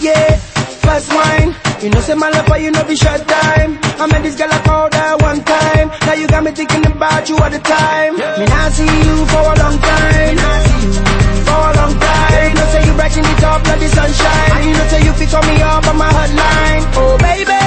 Yeah, fast wine. You know, say my love for you know be short time. I met this girl I called her one time. Now you got me thinking about you all the time. Me not see you for a long time. Me not see you for a up, bloody sunshine. I need to tell you, fix on me up on my hotline. Oh, baby.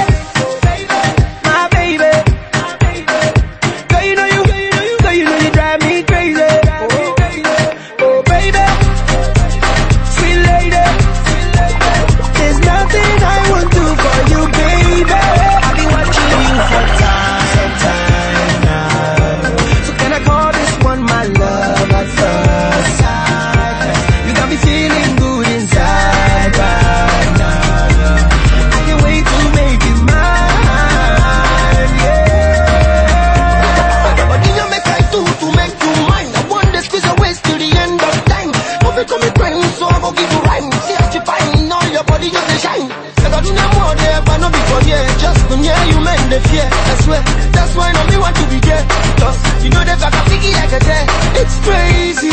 them yeah, just them yeah, you men they fear, I swear. That's why no me want to be there, cause you know that I can figure like a day. It's crazy.